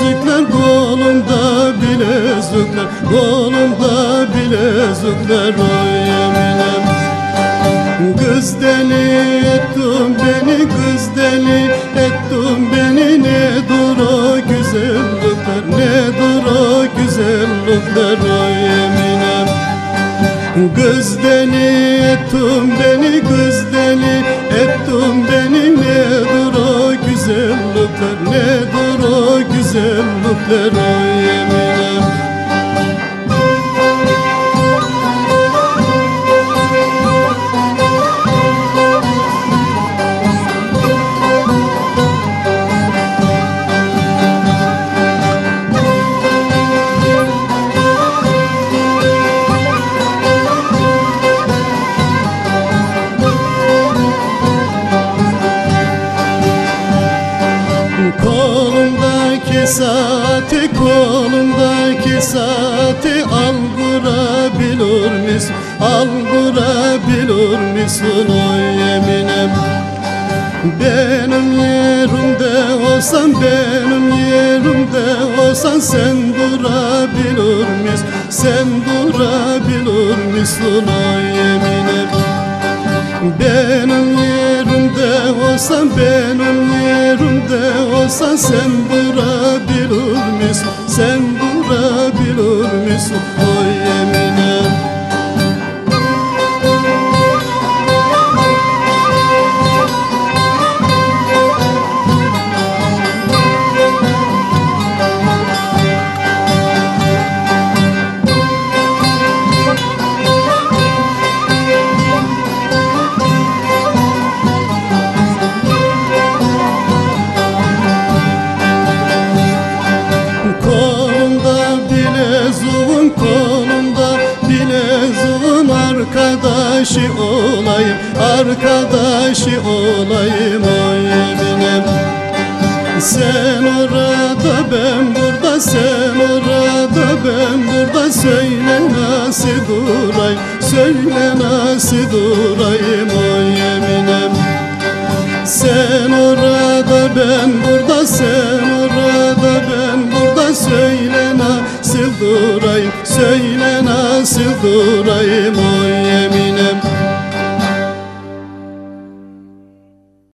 bilezükler kolumda bilezükler kolumda bilezükler oy yeminim Kız deli ettin beni kız deli ettin beni. Ne dur o güzellikler ne dur o güzellikler oy yeminim Kız deli ettin beni kız deli o güzellikler saati kolumdaki saati al vurabilir misin? Al misin o yeminem? Benim yerimde olsan benim yerimde olsan sen durabilir misin? Sen durabilir misin o yeminem? Benim yerimde olsan benim yerimde olsan sen durabilir misin? Sen durabilir misin? O yeminem Arkadaşı olayım arkadaşı olayım o yeminem Sen orada ben burada sen orada ben burada. Söyle nasıl durayım söyle nasıl durayım o yeminem sen orada ben burada sen orada ben burada. Söyle nasıl durayım söyle nasıl durayım oy